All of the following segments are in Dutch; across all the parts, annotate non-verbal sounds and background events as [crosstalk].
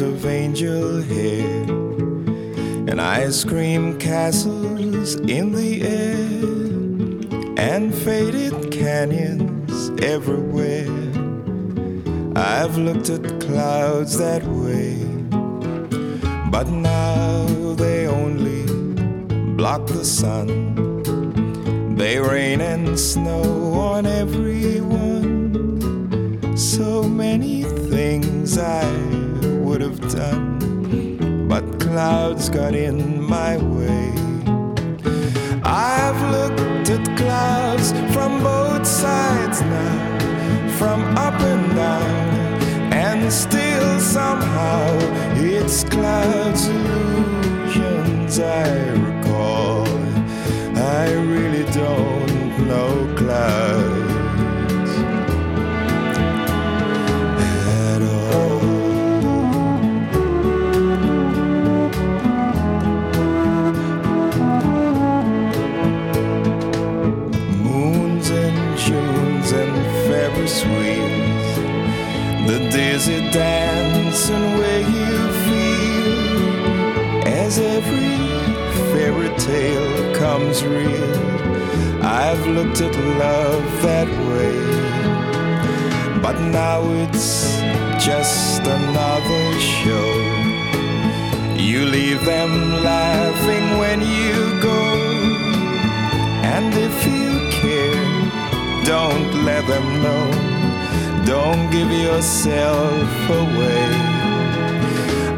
of angel hair and ice cream castles in the air and faded canyons everywhere. I've looked at clouds that way, but now they only block the sun. They rain and snow on everyone. So many things I would have done, but clouds got in my way. I've looked at clouds from both sides now, from up and down, and still somehow it's clouds illusions I recall. I really don't know clouds the it dance and way you feel as every fairy tale comes real. I've looked at love that way, but now it's just another show. You leave them laughing when you go, and if you care, don't let them know. Don't give yourself away.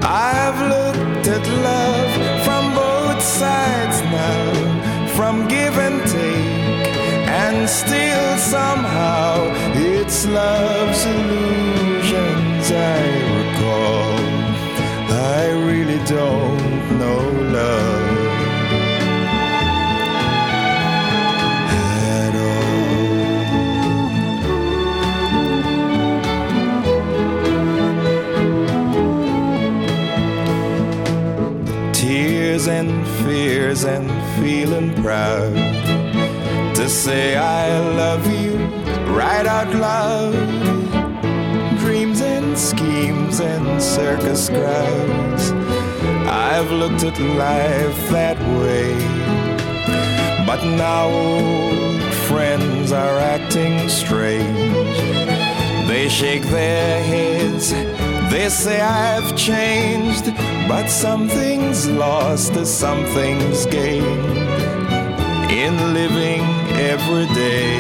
I've looked at love from both sides now, from give and take, and still somehow it's love's illusions I recall. I really don't know love and feeling proud to say I love you right out loud. Dreams and schemes and circus crowds. I've looked at life that way, but now old friends are acting strange. They shake their heads, they say I've changed, but something's lost as something's gained in living every day.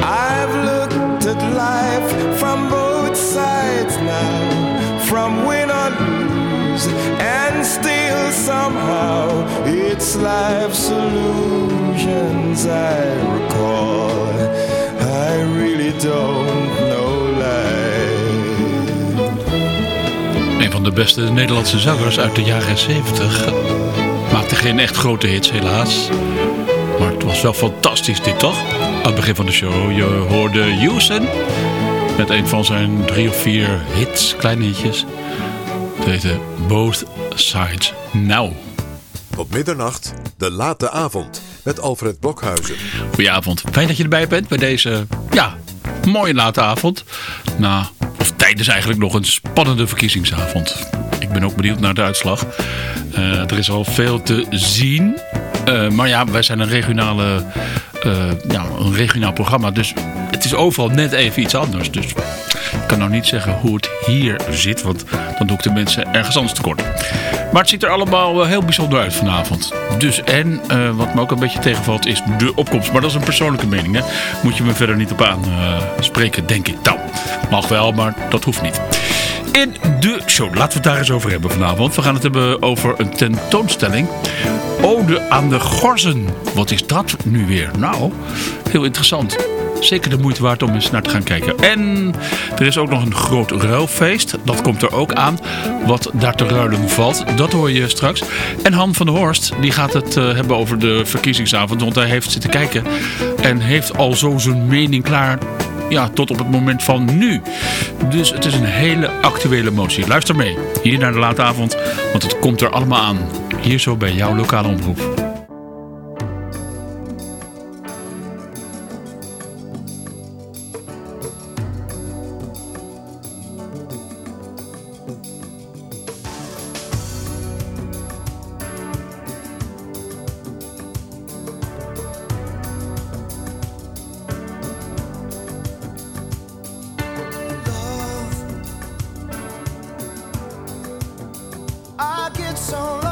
I've looked at life from both sides now, from win or lose, and still somehow it's life's illusions I recall. I really don't van de beste Nederlandse zangers uit de jaren 70. Maakte geen echt grote hits helaas. Maar het was wel fantastisch dit toch? Aan het begin van de show. Je hoorde Houston. Met een van zijn drie of vier hits, kleine hitjes. Het heette Both Sides Now. Tot middernacht, de late avond met Alfred Blokhuizen. Goedenavond. Fijn dat je erbij bent bij deze, ja, mooie late avond. Na, tijdens eigenlijk nog een spannende verkiezingsavond. Ik ben ook benieuwd naar de uitslag. Eh, er is al veel te zien. Eh, maar ja, wij zijn een, regionale, ja, een regionaal programma. Dus het is overal net even iets anders. Dus ik kan nou niet zeggen hoe het hier zit. Want dan doe ik de mensen ergens anders tekort. Maar het ziet er allemaal heel bijzonder uit vanavond. Dus en eh, wat me ook een beetje tegenvalt is de opkomst. Maar dat is een persoonlijke mening. Hè? Moet je me verder niet op aanspreken, denk ik. Nou, mag wel, maar dat hoeft niet. In de show, laten we het daar eens over hebben vanavond. We gaan het hebben over een tentoonstelling. Ode aan de Gorzen. Wat is dat nu weer? Nou, heel interessant. Zeker de moeite waard om eens naar te gaan kijken. En er is ook nog een groot ruilfeest. Dat komt er ook aan. Wat daar te ruilen valt, dat hoor je straks. En Han van der Horst, die gaat het eh, hebben over de verkiezingsavond. Want hij heeft zitten kijken en heeft al zo zijn mening klaar ja, tot op het moment van nu. Dus het is een hele actuele motie. Luister mee, hier naar de late avond, want het komt er allemaal aan. Hier zo bij jouw lokale omroep. so long.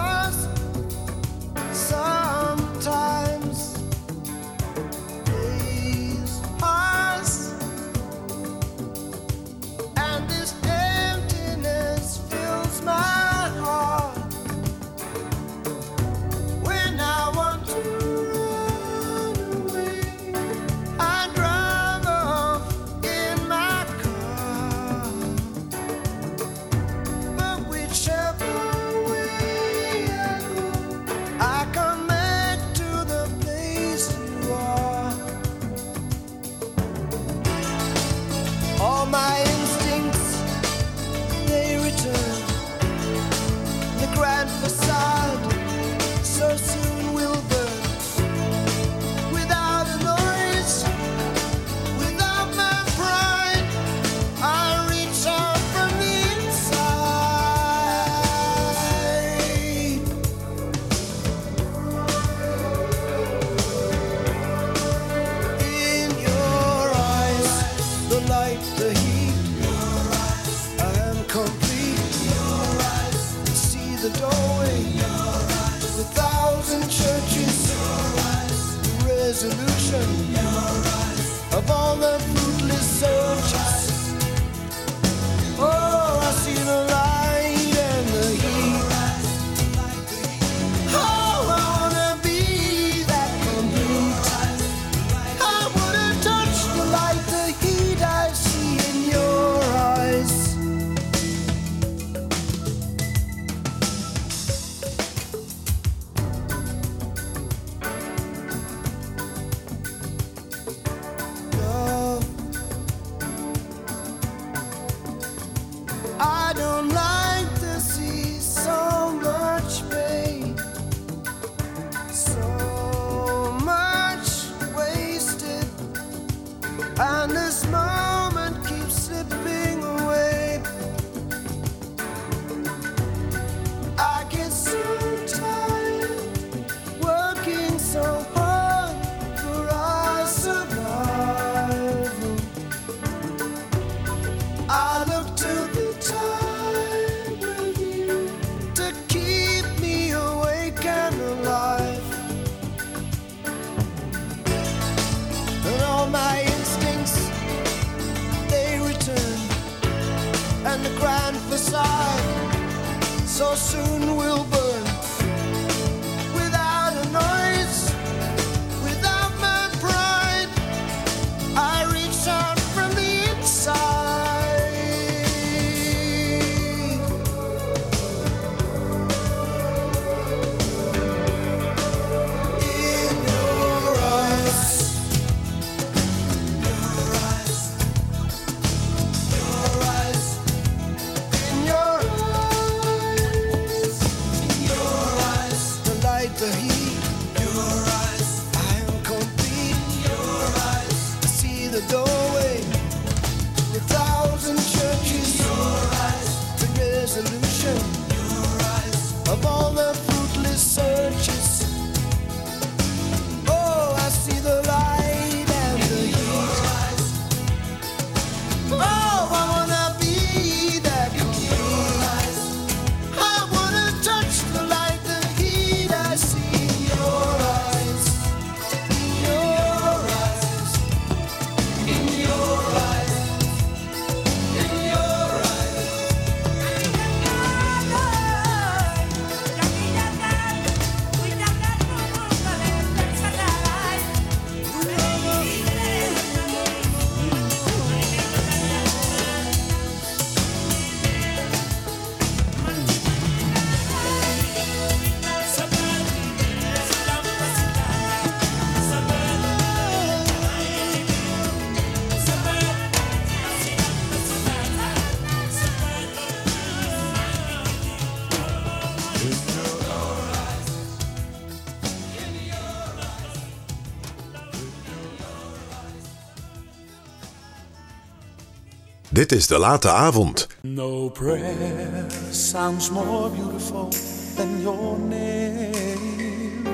Dit is de late avond. No prayer sounds more beautiful than your name.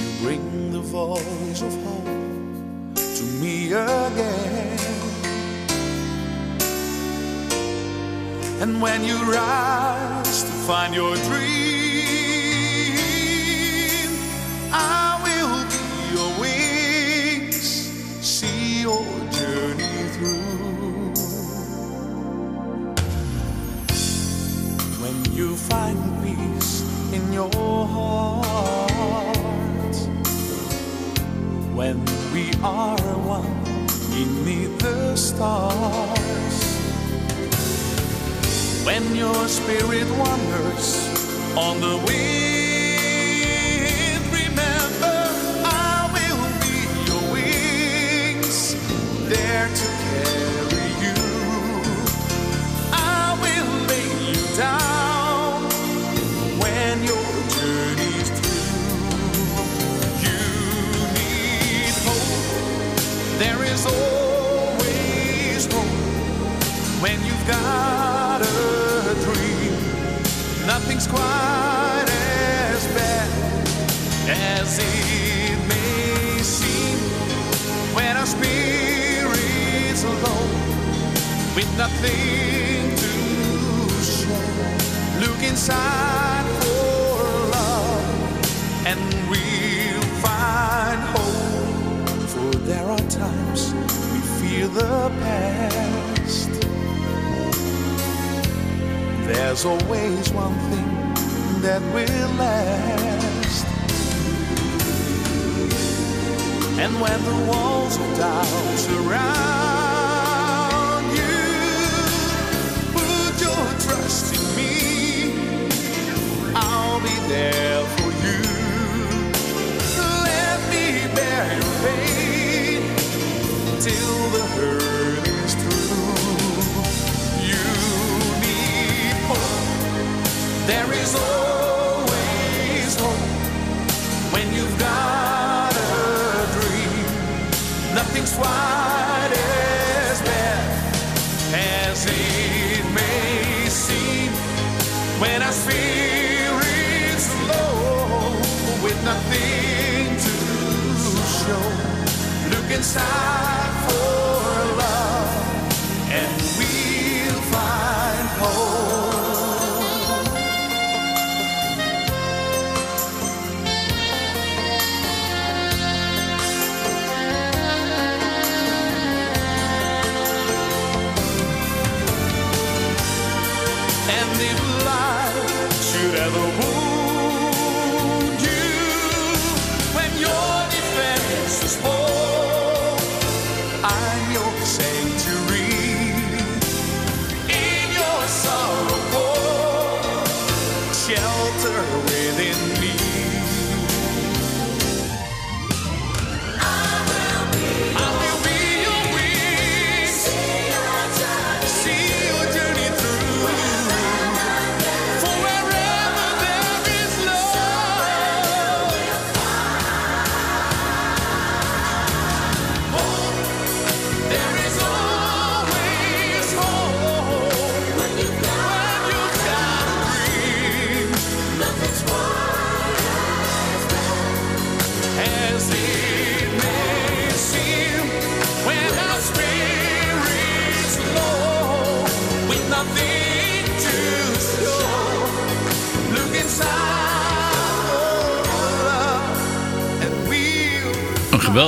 You bring the voice of hope to me again. And when you rise to find your dream. Are one beneath the stars. When your spirit wanders on the wind, nothing to show. Look inside for love and we'll find hope. For there are times we fear the past. There's always one thing that will last. And when the walls of doubt surround be there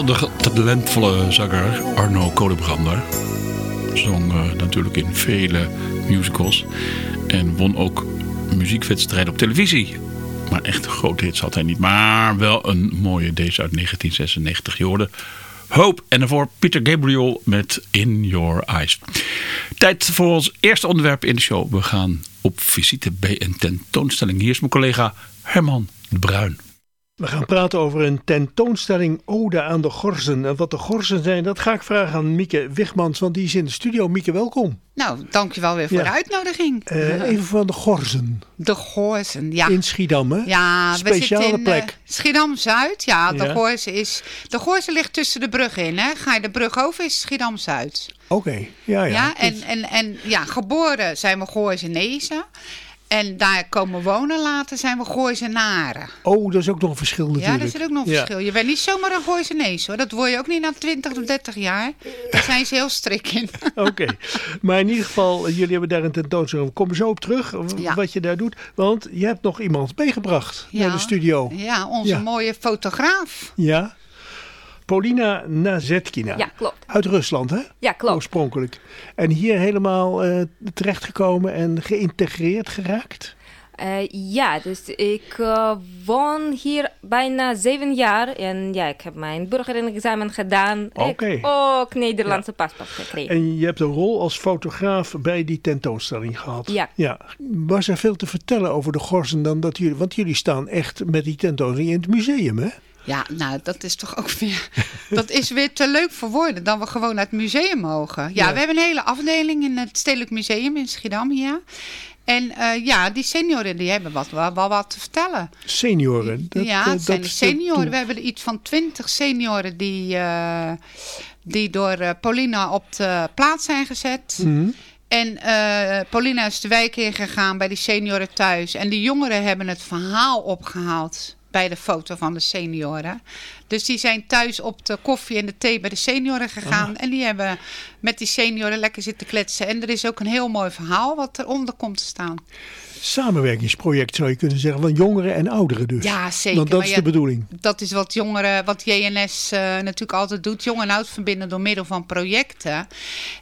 geweldig talentvolle zanger, Arno Kolenbrander. Zong eh, natuurlijk in vele musicals. En won ook muziekwedstrijden op televisie. Maar echt grote hits had hij niet. Maar wel een mooie deze uit 1996. Je hoorde Hope. En daarvoor Peter Gabriel met In Your Eyes. Tijd voor ons eerste onderwerp in de show. We gaan op visite bij een tentoonstelling. Hier is mijn collega Herman de Bruin. We gaan praten over een tentoonstelling Ode aan de Gorzen. En wat de Gorzen zijn, dat ga ik vragen aan Mieke Wigmans, want die is in de studio. Mieke, welkom. Nou, dankjewel weer voor Ja. de uitnodiging. Eh, even van de Gorzen De Goorzen, ja. in Schiedam, hè? Ja, we Speciale zitten in plek. eh, Schiedam-Zuid. Ja, de Ja. Goorzen is... De Goorzen ligt tussen de brug in, hè. Ga je de brug over, is Schiedam-Zuid. Oké, ja, ja. Ja, en, en, en ja, geboren zijn we Goorzenezen. En daar komen wonen later zijn we Gooizenaren. Oh, dat is ook nog een verschil natuurlijk. Ja, daar zit ook nog een Ja. verschil. Je bent niet zomaar een Gooisenees hoor. Dat word je ook niet na 20 of 30 jaar. Daar zijn ze heel strik in. [laughs] Oké, maar in ieder geval, jullie hebben daar een tentoonstelling. We komen zo op terug, Ja. wat je daar doet. Want je hebt nog iemand meegebracht naar de studio. Ja, onze Ja. mooie fotograaf. Ja. Paulina Nazetkina. Ja, klopt. Uit Rusland, hè? Ja, klopt. Oorspronkelijk. En hier helemaal eh, terechtgekomen en geïntegreerd geraakt? Eh, ja, dus ik eh, woon hier bijna zeven jaar. En ja, ik heb mijn burgerexamen gedaan. Ik heb ook Nederlandse paspoort gekregen. En je hebt een rol als fotograaf bij die tentoonstelling gehad. Ja. ja. Was er veel te vertellen over de Gorsen dan dat jullie... Want jullie staan echt met die tentoonstelling in het museum, hè? Ja, nou, dat is toch ook weer... [laughs] Dat is weer te leuk voor woorden dan we gewoon naar het museum mogen. Ja, Ja. we hebben een hele afdeling in het Stedelijk Museum in Schiedam hier. En eh, ja, die senioren die hebben wat, wel, wel wat te vertellen. Senioren. Dat, ja, eh, het zijn dat- de senioren. dat- We hebben er iets van twintig senioren die, eh, die door eh, Paulina op de plaats zijn gezet. Mhm. En Paulina is de wijk ingegaan bij die senioren thuis. En die jongeren hebben het verhaal opgehaald bij de foto van de senioren. Dus die zijn thuis op de koffie en de thee bij de senioren gegaan. En die hebben met die senioren lekker zitten kletsen. En er is ook een heel mooi verhaal wat eronder komt te staan. Samenwerkingsproject zou je kunnen zeggen, van jongeren en ouderen dus. Ja, zeker. Want dat Maar is ja, de bedoeling. Dat is wat jongeren, wat JNS eh, natuurlijk altijd doet. Jong en oud verbinden door middel van projecten.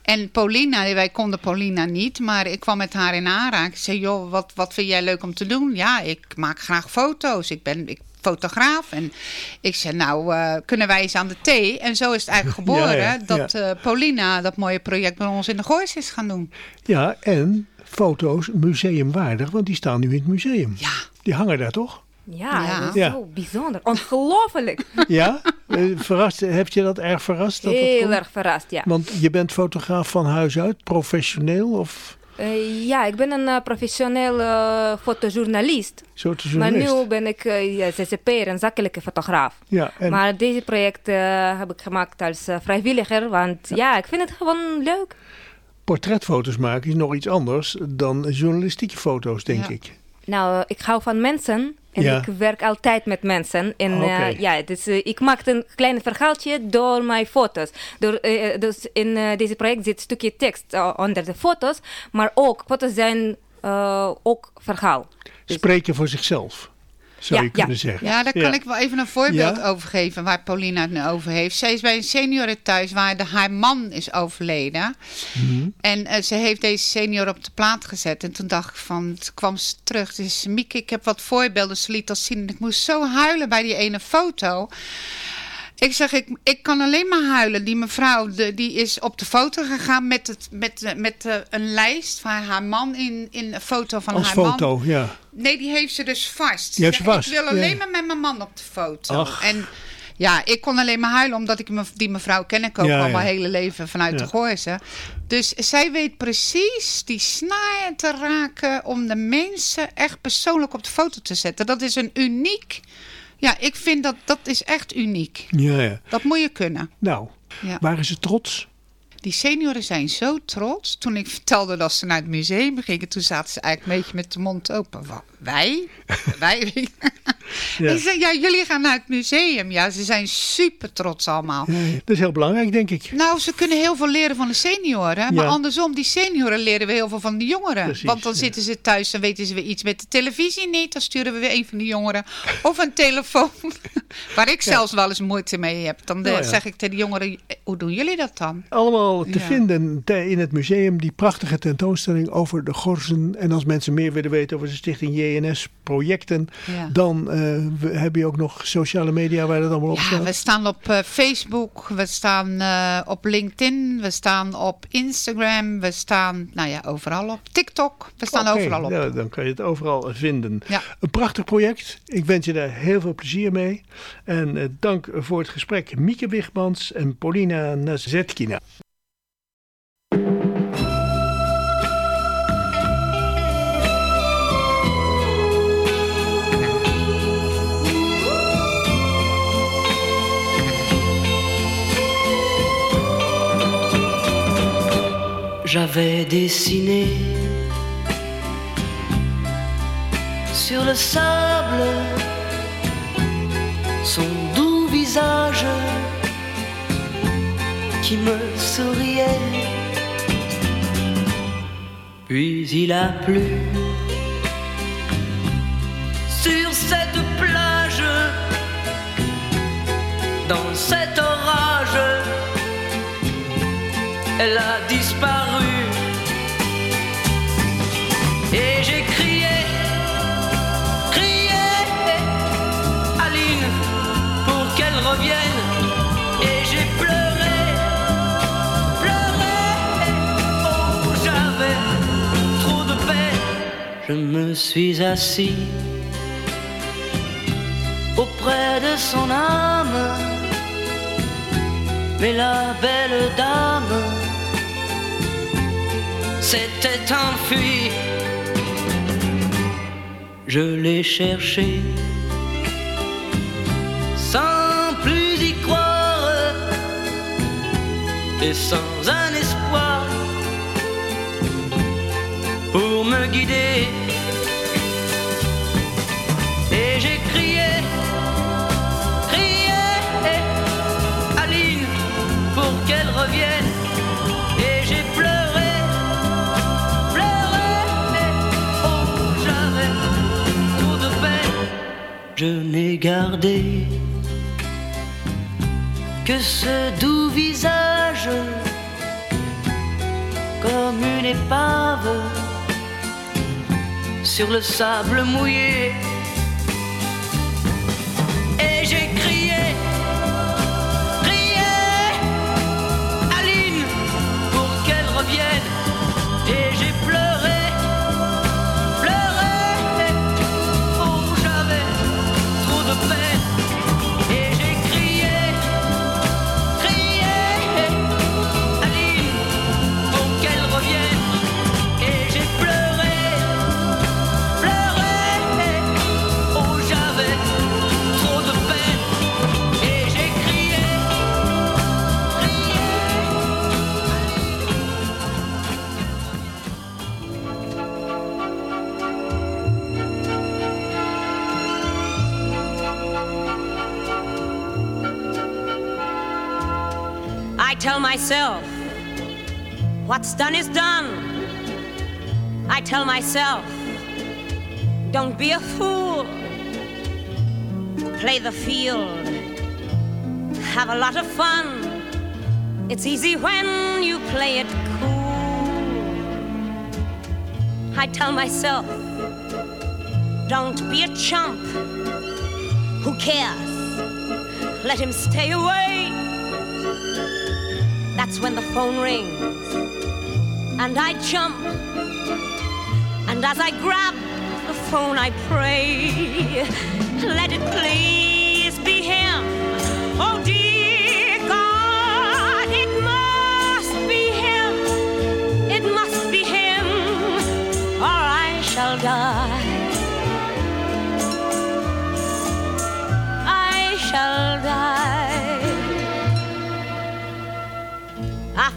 En Paulina, wij konden Paulina niet, maar ik kwam met haar in aanraking. Ik zei, joh, wat, wat vind jij leuk om te doen? Ja, ik maak graag foto's. Ik ben ik, fotograaf. En ik zei, nou, eh, kunnen wij eens aan de thee? En zo is het eigenlijk [laughs] geboren Ja, ja, dat eh, Paulina dat mooie project bij ons in de Goois is gaan doen. Ja, en foto's museumwaardig, want die staan nu in het museum. Ja. Die hangen daar toch? Ja, Ja. dat is Ja. zo bijzonder. Ongelooflijk. [laughs] Ja? Eh, verrast, heb je dat erg verrast? Dat dat Heel erg verrast, ja. Want je bent fotograaf van huis uit, professioneel of Eh, ja, ik ben een eh, professioneel eh, fotojournalist. Maar nu ben ik ja, ZZP'er, een zakelijke fotograaf. Ja, en Maar deze project heb ik gemaakt als vrijwilliger, want ja. ik vind het gewoon leuk. Portretfoto's maken is nog iets anders dan journalistieke foto's, denk Ja. ik. Nou, ik hou van mensen en Ja. ik werk altijd met mensen. En eh, ja, dus eh, ik maak een klein verhaaltje door mijn foto's. Door, eh, dus in eh, deze project zit een stukje tekst eh, onder de foto's, maar ook foto's zijn eh, ook verhaal. Dus- Spreken voor zichzelf, zou Ja, je kunnen ja. zeggen. Ja, daar kan ik wel even een voorbeeld Ja? over geven waar Paulina het nu over heeft. Zij is bij een senioren thuis waar de, haar man is overleden. Mhm. En eh, ze heeft deze senior op de plaat gezet. En toen dacht ik van, toen kwam ze terug. Dus Mieke, ik heb wat voorbeelden. Ze liet dat zien. En ik moest zo huilen bij die ene foto. Ik zeg, ik, ik kan alleen maar huilen. Die mevrouw de, die is op de foto gegaan met, het, met, eh, met eh, een lijst van haar man in, in een foto van Als haar man. foto, ja. Nee, die heeft ze dus vast. Die heeft ze vast, Ik wil ja. alleen maar met mijn man op de foto. Ach. En ja, ik kon alleen maar huilen, omdat ik me, die mevrouw ken ik ook Ja, al ja. mijn hele leven vanuit de Gooise. Dus zij weet precies die snaar te raken om de mensen echt persoonlijk op de foto te zetten. Dat is een uniek... Ja, ik vind dat dat is echt uniek. Ja, ja. Dat moet je kunnen. Nou, Ja. waren ze trots? Die senioren zijn zo trots. Toen ik vertelde dat ze naar het museum gingen, toen zaten ze eigenlijk een beetje met de mond open. Wat, wij? [laughs] wij? Ja. Ik ja, jullie gaan naar het museum. Ja, ze zijn super trots allemaal. Dat is heel belangrijk, denk ik. Nou, ze kunnen heel veel leren van de senioren. Maar Ja. andersom, die senioren leren we heel veel van de jongeren. Precies, Want dan ja. zitten ze thuis en weten ze weer iets met de televisie niet. Dan sturen we weer een van de jongeren. Of een telefoon. [laughs] Waar ik zelfs wel eens moeite mee heb. Dan eh, Nou zeg ik tegen de jongeren, hoe doen jullie dat dan? Allemaal te vinden in het museum, die prachtige tentoonstelling over de Gorzen. En als mensen meer willen weten over de stichting JNS projecten, Ja. dan we- heb je ook nog sociale media waar dat allemaal op Ja, staat. we staan op eh, Facebook, we staan eh, op LinkedIn, we staan op Instagram, we staan nou ja, overal op TikTok. We staan overal op. ja, dan kan je het overal vinden. Ja. Een prachtig project. Ik wens je daar heel veel plezier mee. En dank voor het gesprek Mieke Wigmans en Paulina Nazetkina. J'avais dessiné sur le sable, son doux visage qui me souriait. Puis il a plu sur cette plage, dans cet orage, elle a disparu. Je me suis assis auprès de son âme. Mais la belle dame s'était enfuie. Je l'ai cherché sans plus y croire et sans un espoir pour me guider. Que ce doux visage comme une épave sur le sable mouillé. Myself, what's done is done. I tell myself, don't be a fool. Play the field, have a lot of fun. It's easy when you play it cool. I tell myself, don't be a chump. Who cares? Let him stay away. That's when the phone rings and I jump. And as I grab the phone, I pray, let it please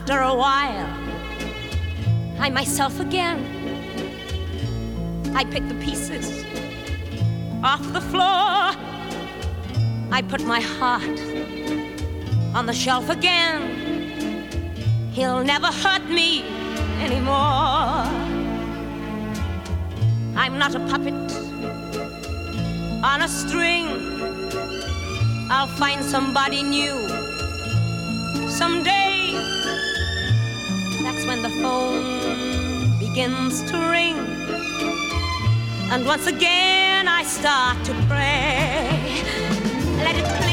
After a while, I myself again. I pick the pieces off the floor. I put my heart on the shelf again. He'll never hurt me anymore. I'm not a puppet on a string. I'll find somebody new someday. Phone begins to ring. And once again I start to pray. Let it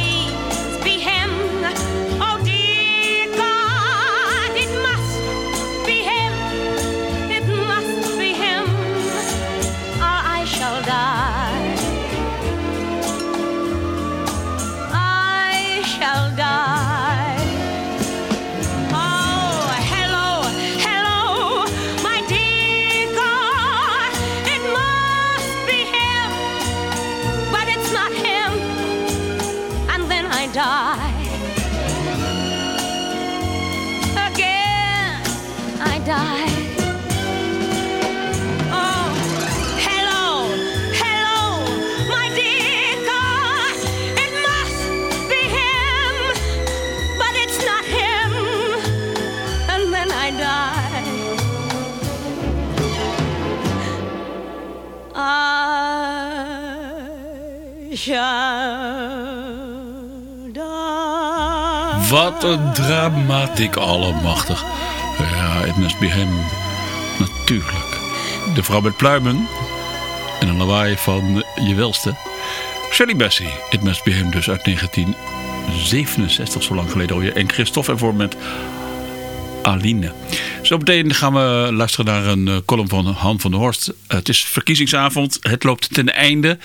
Wat een dramatiek allemachtig. Ja, het must be him. Natuurlijk. De vrouw met pluimen. En een lawaai van je welste. Shelley Bassey. It must be him dus uit 1967, zo lang geleden alweer. En Christophe ervoor met Aline. Zometeen gaan we luisteren naar een eh, column van Han van der Horst. het is verkiezingsavond. Het loopt ten einde.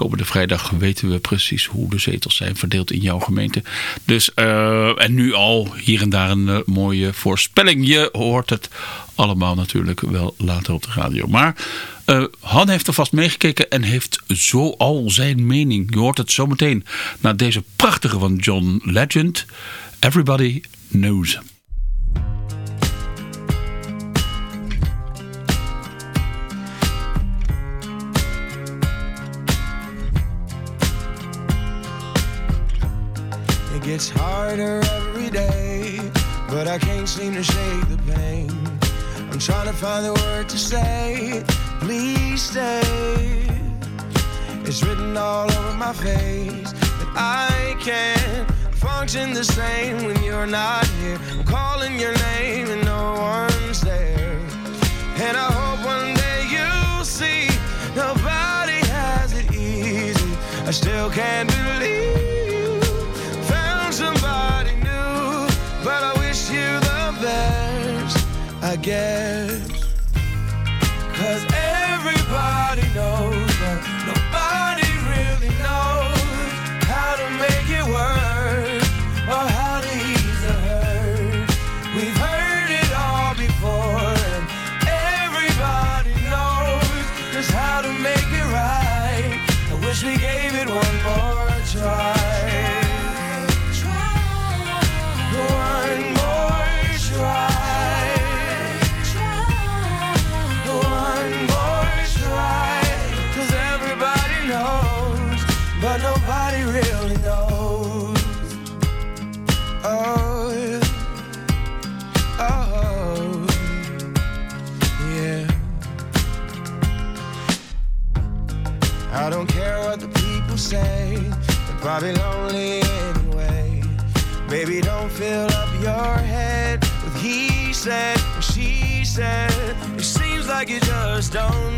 Komende vrijdag weten we precies hoe de zetels zijn verdeeld in jouw gemeente. Dus, eh, en nu al hier en daar een eh, mooie voorspelling. Je hoort het allemaal natuurlijk wel later op de radio. Maar eh, Han heeft er vast meegekeken en heeft zo al zijn mening. Je hoort het zometeen na deze prachtige van John Legend. Everybody knows. Gets harder every day, but I can't seem to shake the pain. I'm trying to find the word to say, please stay. It's written all over my face that I can't function the same when you're not here. I'm calling your name and no one's there. And I hope one day you'll see nobody has it easy. I still can't believe I guess. Cause everybody knows that like you just don't.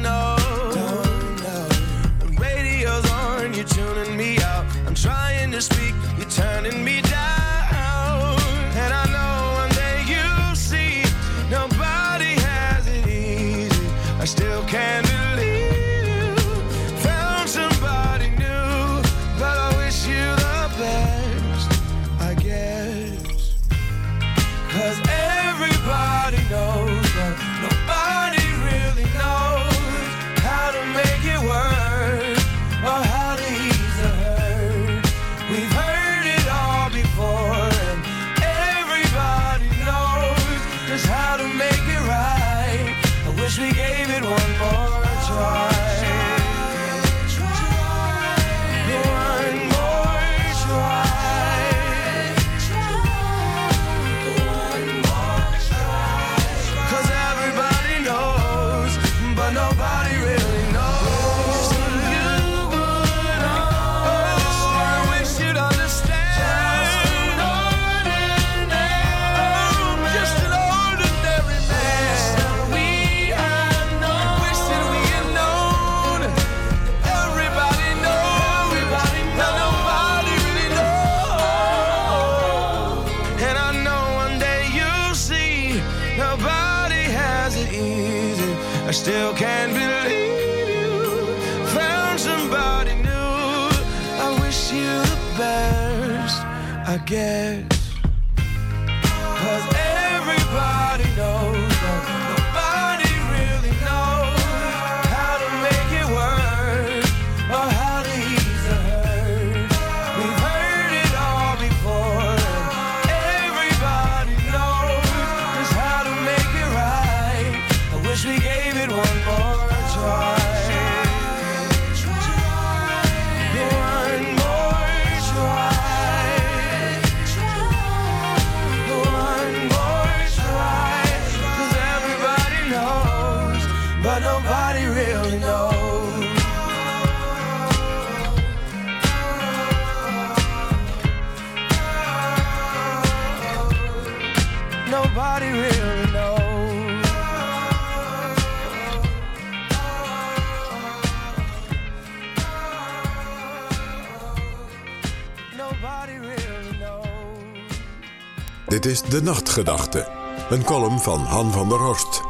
De Nachtgedachte. Een column van Han van der Horst.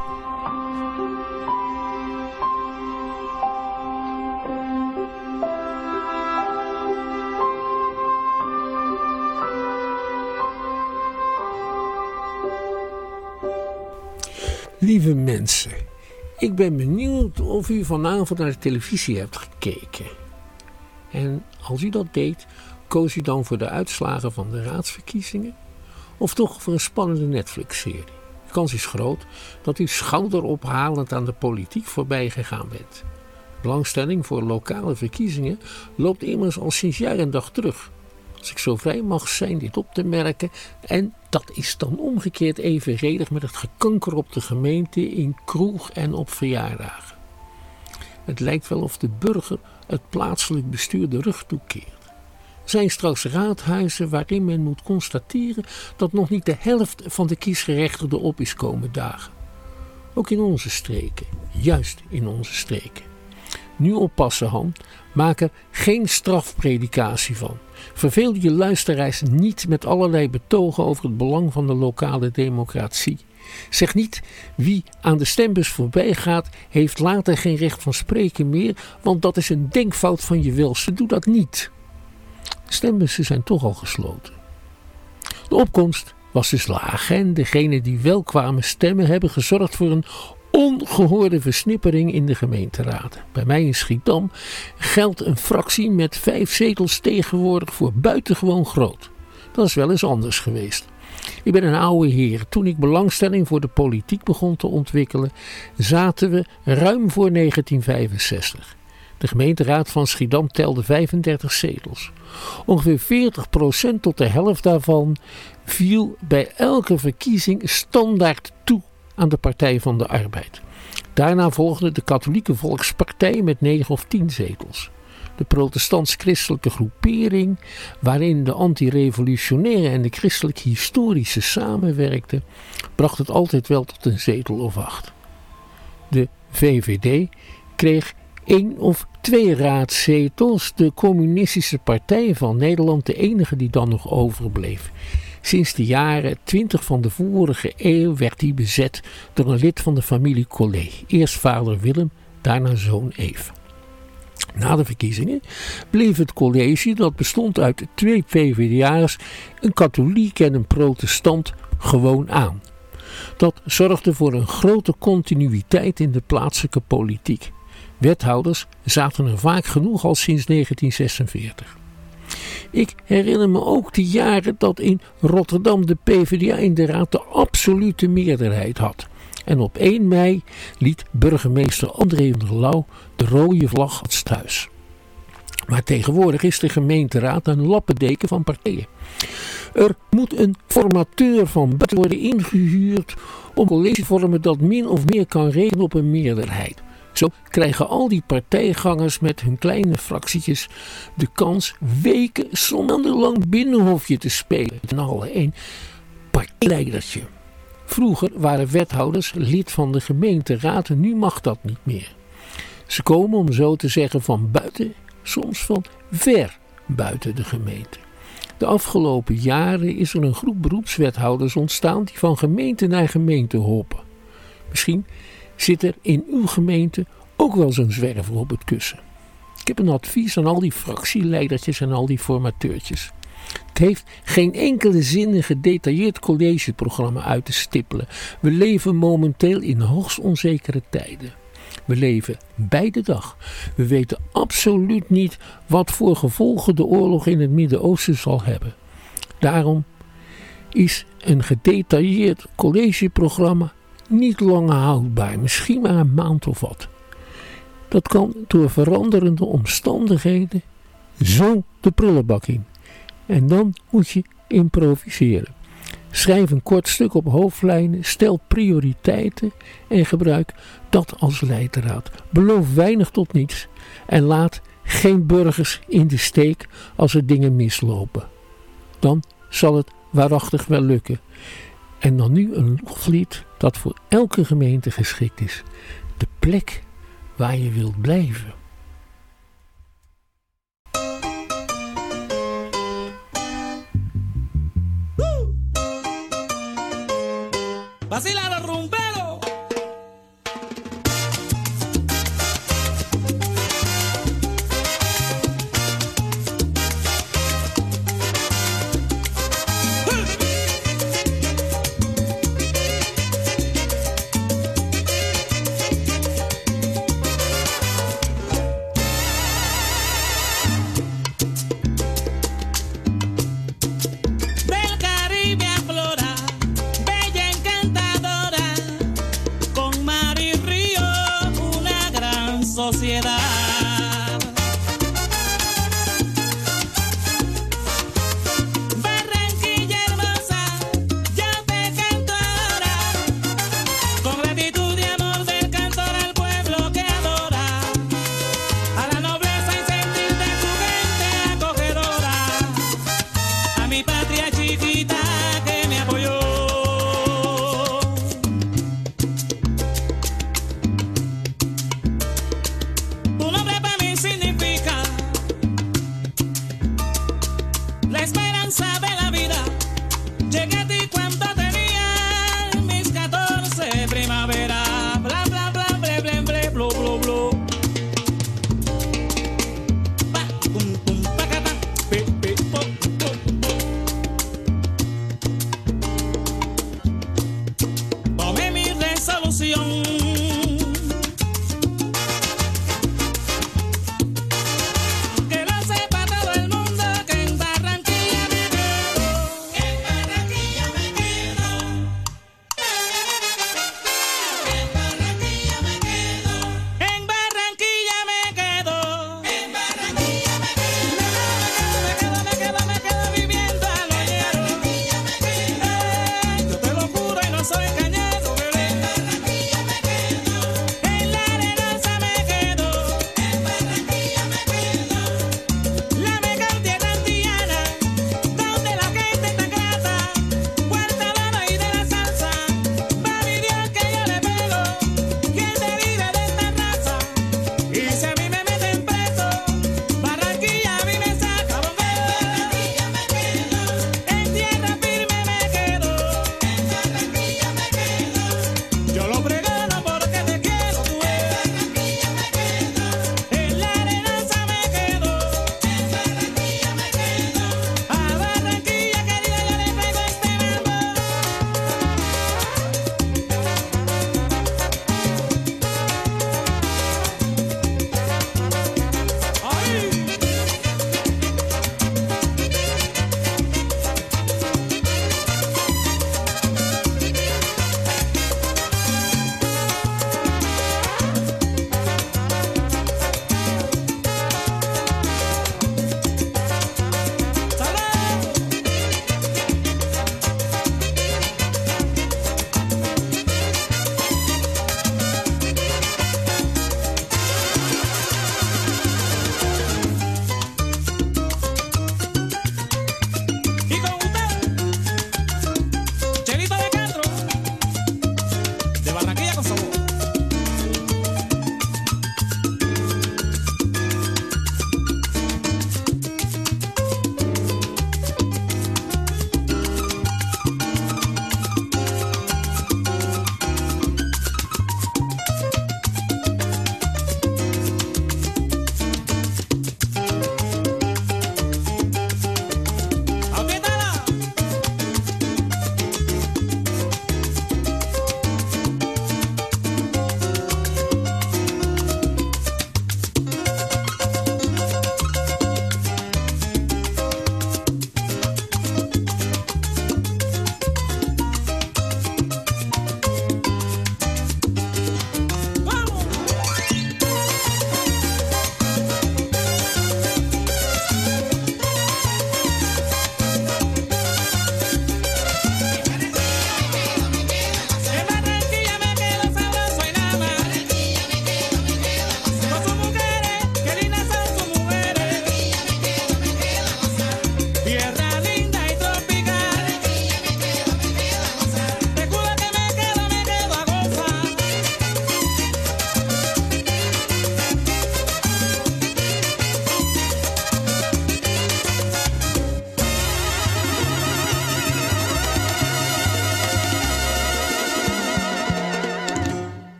Lieve mensen, ik ben benieuwd of u vanavond naar de televisie hebt gekeken. En als u dat deed, koos u dan voor de uitslagen van de raadsverkiezingen? Of toch voor een spannende Netflix-serie? De kans is groot dat u schouderophalend aan de politiek voorbij gegaan bent. Belangstelling voor lokale verkiezingen loopt immers al sinds jaar en dag terug. Als ik zo vrij mag zijn dit op te merken. En dat is dan omgekeerd evenredig met het gekanker op de gemeente in kroeg en op verjaardagen. Het lijkt wel of de burger het plaatselijk bestuur de rug toekeert. Zijn straks raadhuizen waarin men moet constateren dat nog niet de helft van de kiesgerechtigden op is komen dagen. Ook in onze streken, juist in onze streken. Nu oppassen, Han. Maak er geen strafpredikatie van. Verveel je luisteraars niet met allerlei betogen over het belang van de lokale democratie. Zeg niet, wie aan de stembus voorbij gaat, heeft later geen recht van spreken meer, want dat is een denkfout van je welste. Doe dat niet. Stembussen zijn toch al gesloten. De opkomst was dus laag en degenen die wel kwamen stemmen hebben gezorgd voor een ongehoorde versnippering in de gemeenteraad. Bij mij in Schiedam geldt een fractie met vijf zetels tegenwoordig voor buitengewoon groot. Dat is wel eens anders geweest. Ik ben een oude heer. Toen ik belangstelling voor de politiek begon te ontwikkelen, zaten we ruim voor 1965. De gemeenteraad van Schiedam telde 35 zetels. Ongeveer 40% tot de helft daarvan viel bij elke verkiezing standaard toe aan de Partij van de Arbeid. Daarna volgde de Katholieke Volkspartij met 9 of 10 zetels. De protestants-christelijke groepering, waarin de antirevolutionaire en de christelijk-historische samenwerkten, bracht het altijd wel tot een zetel of acht. De VVD kreeg één of twee raadszetels, de Communistische Partij van Nederland de enige die dan nog overbleef. Sinds de jaren 20 van de vorige eeuw werd die bezet door een lid van de familie Collet. Eerst vader Willem, daarna zoon Eve. Na de verkiezingen bleef het college, dat bestond uit twee PvdA'ers, een katholiek en een protestant, gewoon aan. Dat zorgde voor een grote continuïteit in de plaatselijke politiek. Wethouders zaten er vaak genoeg al sinds 1946. Ik herinner me ook de jaren dat in Rotterdam de PvdA in de raad de absolute meerderheid had. En op 1 mei liet burgemeester André van der Lauw de rode vlag het thuis. Maar tegenwoordig is de gemeenteraad een lappendeken van partijen. Er moet een formateur van buiten worden ingehuurd om college te vormen dat min of meer kan rekenen op een meerderheid. Zo krijgen al die partijgangers met hun kleine fractietjes de kans weken lang binnenhofje te spelen. En alle een partijleidertje. Vroeger waren wethouders lid van de gemeenteraad en nu mag dat niet meer. Ze komen om zo te zeggen van buiten, soms van ver buiten de gemeente. De afgelopen jaren is er een groep beroepswethouders ontstaan die van gemeente naar gemeente hoppen. Misschien zit er in uw gemeente ook wel zo'n zwerver op het kussen. Ik heb een advies aan al die fractieleidertjes en al die formateurtjes. Het heeft geen enkele zin een gedetailleerd collegeprogramma uit te stippelen. We leven momenteel in hoogst onzekere tijden. We leven bij de dag. We weten absoluut niet wat voor gevolgen de oorlog in het Midden-Oosten zal hebben. Daarom is een gedetailleerd collegeprogramma niet lang houdbaar, misschien maar een maand of wat. Dat kan door veranderende omstandigheden zo de prullenbak in. En dan moet je improviseren. Schrijf een kort stuk op hoofdlijnen, stel prioriteiten en gebruik dat als leidraad. Beloof weinig tot niets en laat geen burgers in de steek als er dingen mislopen. Dan zal het waarachtig wel lukken. En dan nu een loflied dat voor elke gemeente geschikt is. De plek waar je wilt blijven.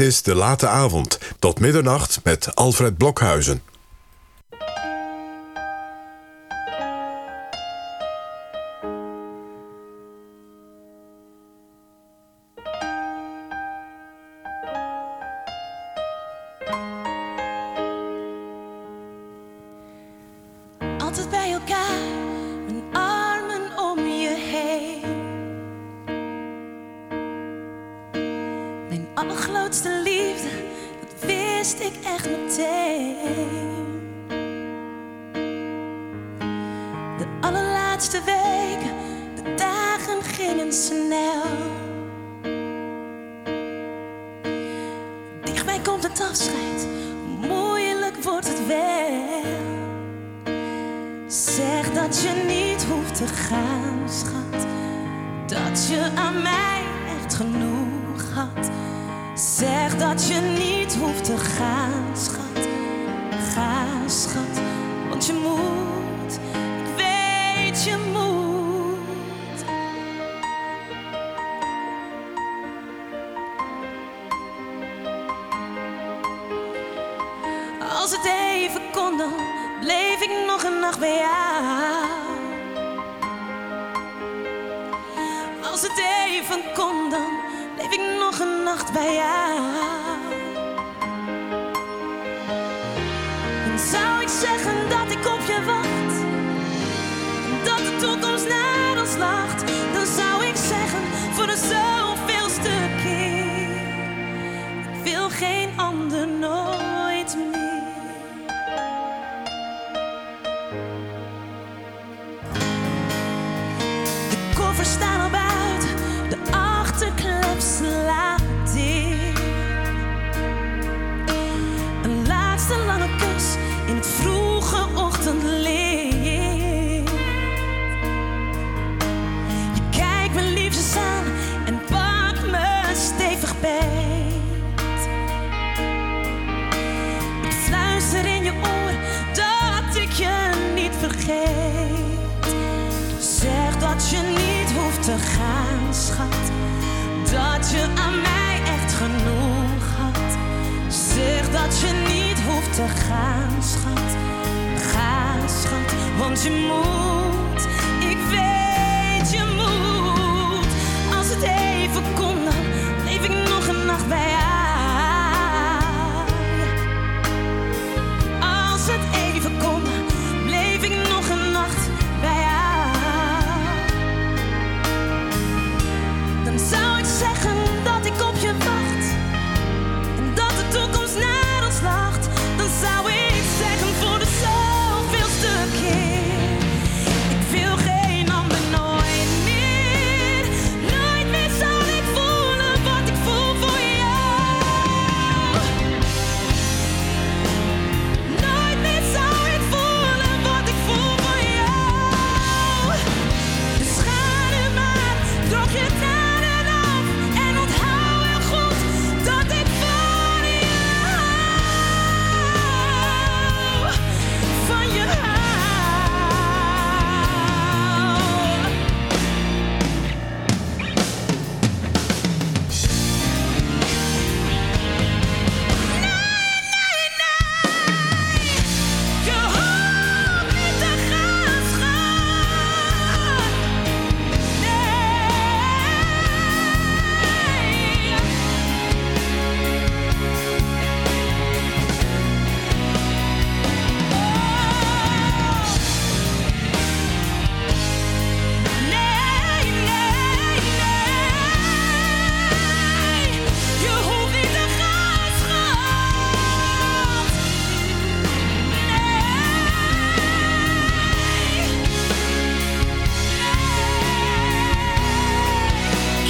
Is De Late Avond, tot middernacht met Alfred Blokhuizen. Het even kon, dan bleef ik nog een nacht bij jou. Als het even kon, dan bleef ik nog een nacht bij jou. Dan zou ik zeggen dat ik op je wacht. En dat de toekomst naar ons lacht. Dan zou ik zeggen voor de zoveelste te gaan, schat. Ga, schat, want je moet. Ik weet je moet. Als het even kon,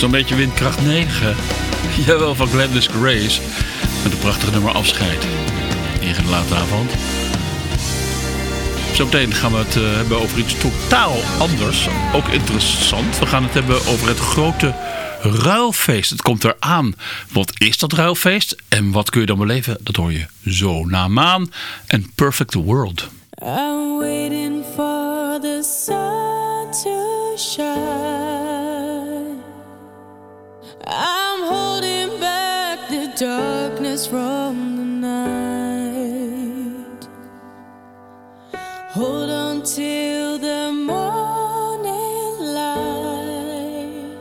Zo'n beetje windkracht 9. [laughs] Jawel, van Gladys Grace. Met een prachtig nummer afscheid. In de late avond. Zometeen gaan we het eh, hebben over iets totaal anders. Ook interessant. We gaan het hebben over het grote ruilfeest. Het komt eraan. Wat is dat ruilfeest? En wat kun je dan beleven? Dat hoor je zo na Maan en Perfect World. I'm waiting for the sun to shine. I'm holding back the darkness from the night. Hold on till the morning light.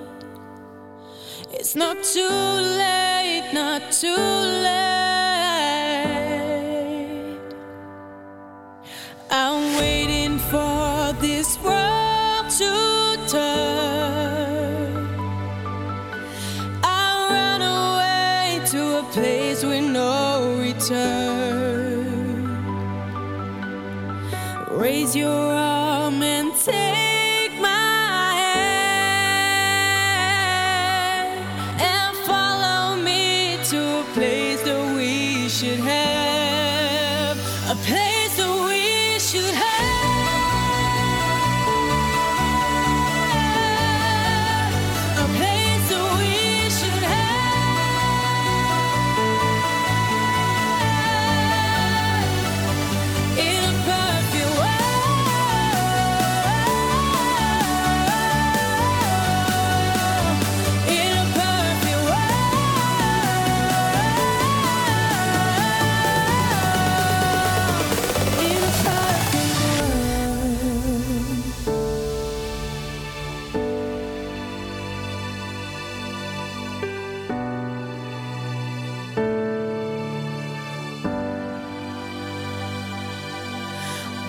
It's not too late, not too late. Raise your eyes.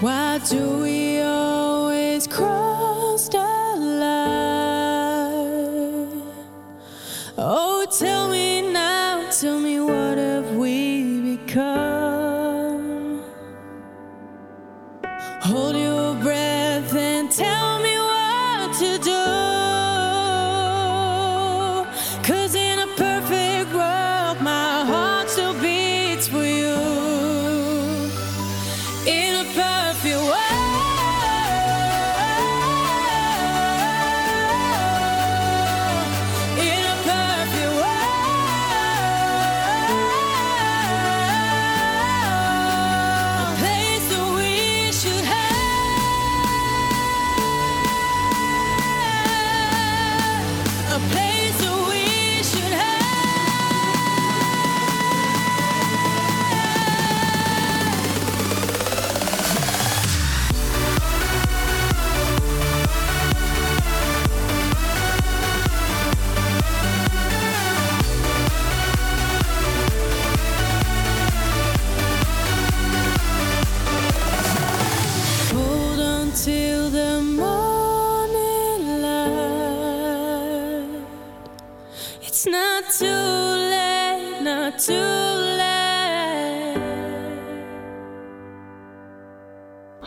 Why do we always cross the line? Oh, tell me now, tell me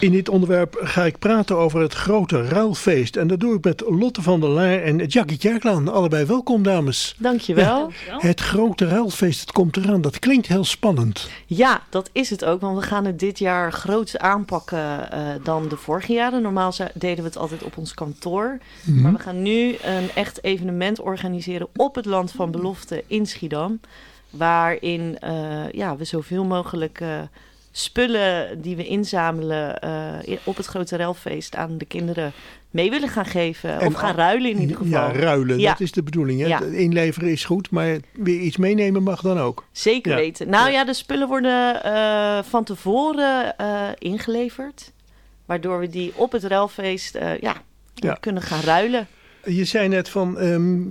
In dit onderwerp ga ik praten over het grote ruilfeest. En dat doe ik met Lotte van der Laar en Jackie Kerklaan. Allebei welkom, dames. Dankjewel. Het grote ruilfeest, het komt eraan. Dat klinkt heel spannend. Ja, dat is het ook. Want we gaan het dit jaar groots aanpakken eh, dan de vorige jaren. Normaal deden we het altijd op ons kantoor. Mhm. Maar we gaan nu een echt evenement organiseren op het Land van Belofte in Schiedam. Waarin eh, ja, we zoveel mogelijk eh, spullen die we inzamelen eh, op het grote relfeest aan de kinderen mee willen gaan geven. En of gaan ruilen in ieder geval. Ja, ruilen, Ja. dat is de bedoeling. Hè? Ja. Inleveren is goed, maar weer iets meenemen mag dan ook. Zeker Ja. weten. Nou ja, de spullen worden eh, van tevoren eh, ingeleverd. Waardoor we die op het ruilfeest Ja. kunnen gaan ruilen. Je zei net van, ehm,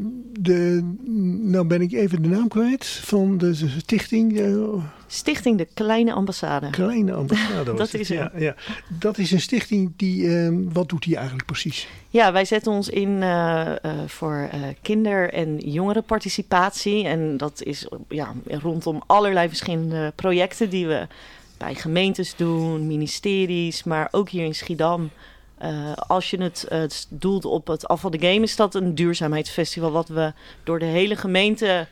de, nou ben ik even de naam kwijt, van de stichting, de Stichting De Kleine Ambassade. Kleine Ambassade. [laughs] Dat het. is ja, ja. Dat is een stichting die, ehm, wat doet die eigenlijk precies? Ja, wij zetten ons in eh, eh, voor eh, kinder- en jongerenparticipatie. En dat is ja, rondom allerlei verschillende projecten die we bij gemeentes doen, ministeries, maar ook hier in Schiedam. Eh, als je het eh, doelt op het Afval de Game, is dat een duurzaamheidsfestival wat we door de hele gemeente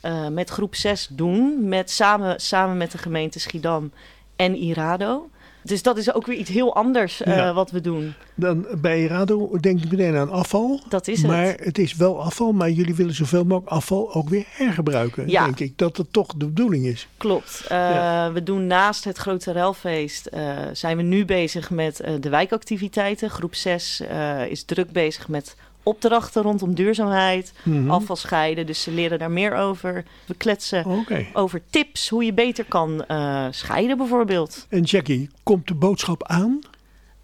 eh, met groep 6 doen. Met, samen, samen met de gemeente Schiedam en Irado. Dus dat is ook weer iets heel anders eh, wat we doen. Dan bij Rado denk ik meteen aan afval. Dat is het. Maar het is wel afval, maar jullie willen zoveel mogelijk afval ook weer hergebruiken. Ja. Denk ik dat het toch de bedoeling is. Klopt. Eh, Ja. We doen naast het grote relfeest eh, zijn we nu bezig met de wijkactiviteiten. Groep 6 eh, is druk bezig met opdrachten rondom duurzaamheid, Mhm. afval scheiden. Dus ze leren daar meer over. We kletsen over tips hoe je beter kan eh, scheiden bijvoorbeeld. En Jackie, komt de boodschap aan?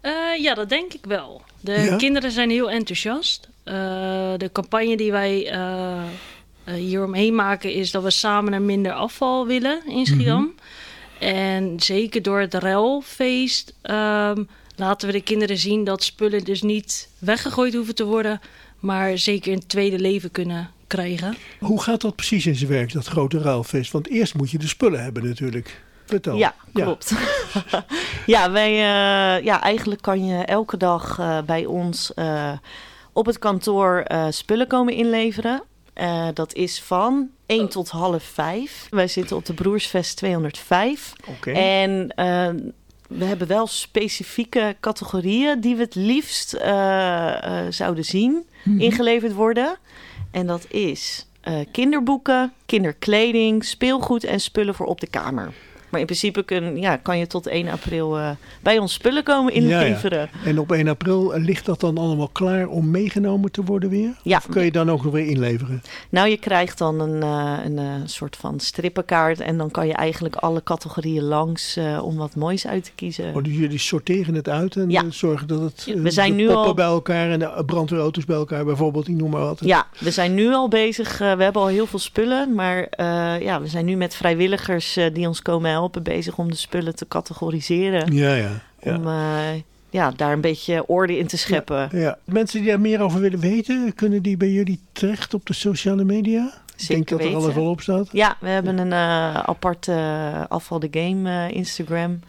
Eh, ja, dat denk ik wel. De Ja? kinderen zijn heel enthousiast. Eh, de campagne die wij hieromheen maken is dat we samen naar minder afval willen in Schiedam. En zeker door het ruilfeest ehm, laten we de kinderen zien dat spullen dus niet weggegooid hoeven te worden, maar zeker een tweede leven kunnen krijgen. Hoe gaat dat precies in zijn werk, dat grote ruilfeest? Want eerst moet je de spullen hebben natuurlijk. Vertel. Ja, klopt. [laughs] Ja, wij, eh, ja, eigenlijk kan je elke dag eh, bij ons eh, op het kantoor eh, spullen komen inleveren. Eh, dat is van 1 tot half 5. Wij zitten op de Broersvest 205. Oké. En we hebben wel specifieke categorieën die we het liefst eh, eh, zouden zien Mhm. ingeleverd worden. En dat is eh, kinderboeken, kinderkleding, speelgoed en spullen voor op de kamer. Maar in principe kun, ja, kan je tot 1 april eh, bij ons spullen komen Ja, ja. inleveren. En op 1 april eh, ligt dat dan allemaal klaar om meegenomen te worden weer? Ja. Of kun je dan ook nog weer inleveren? Nou, je krijgt dan een, eh, een soort van strippenkaart. En dan kan je eigenlijk alle categorieën langs om wat moois uit te kiezen. Oh, dus jullie sorteren het uit en zorgen dat het We zijn nu al- bij elkaar en de brandweerauto's bij elkaar bijvoorbeeld, ik noem maar wat. Ja, we zijn nu al bezig. we hebben al heel veel spullen. Maar ja, we zijn nu met vrijwilligers die ons komen helpen bezig om de spullen te categoriseren. Ja, ja. ja. Om eh, ja, daar een beetje orde in te scheppen. Ja. Mensen die daar meer over willen weten, kunnen die bij jullie terecht op de sociale media? Ik denk dat er alles wel op staat. Ja, we hebben een eh apart eh, afval de game Instagram.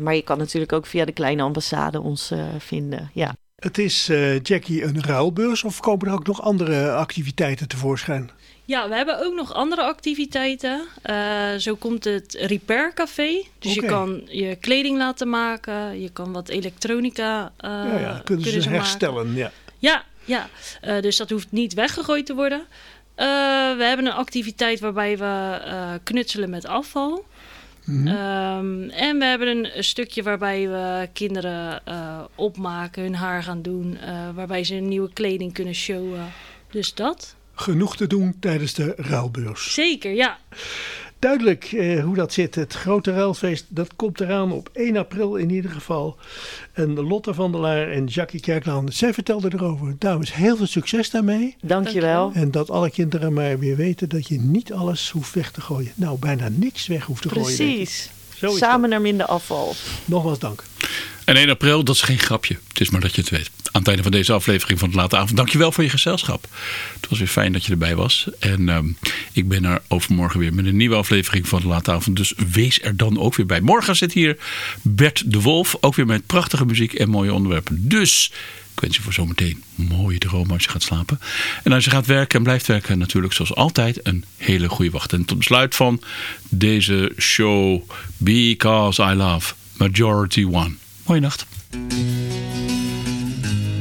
Maar je kan natuurlijk ook via de kleine ambassade ons vinden. Ja. Het is, Jackie, een ruilbeurs of komen er ook nog andere activiteiten tevoorschijn? Ja, we hebben ook nog andere activiteiten. Eh, zo komt het Repair Café. Dus je kan je kleding laten maken. Je kan wat elektronica eh ja, ja, kunnen ze maken. herstellen. Ja. Ja, ja. Eh, dus dat hoeft niet weggegooid te worden. We hebben een activiteit waarbij we knutselen met afval. Mhm. Ehm, en we hebben een, een stukje waarbij we kinderen opmaken, hun haar gaan doen. waarbij ze nieuwe kleding kunnen showen. Dus dat. Genoeg te doen tijdens de ruilbeurs. Zeker, ja. Duidelijk eh, hoe dat zit. Het grote ruilfeest dat komt eraan op 1 april in ieder geval. En Lotte van der Laar en Jackie Kerklaan, zij vertelden erover. Dames, heel veel succes daarmee. Dankjewel. En dat alle kinderen maar weer weten dat je niet alles hoeft weg te gooien. Nou, bijna niks weg hoeft te gooien. Precies. Zo is Samen naar minder afval. Nogmaals dank. En 1 april, dat is geen grapje. Het is maar dat je het weet. Aan het einde van deze aflevering van de Late Avond. Dankjewel voor je gezelschap. Het was weer fijn dat je erbij was. En ehm, ik ben er overmorgen weer met een nieuwe aflevering van de Late Avond. Dus wees er dan ook weer bij. Morgen zit hier Bert de Wolf. Ook weer met prachtige muziek en mooie onderwerpen. Dus ik wens je voor zometeen mooie dromen als je gaat slapen. En als je gaat werken en blijft werken natuurlijk zoals altijd een hele goede wacht. En tot besluit van deze show Because I Love Majority One. Mooie nacht. thank you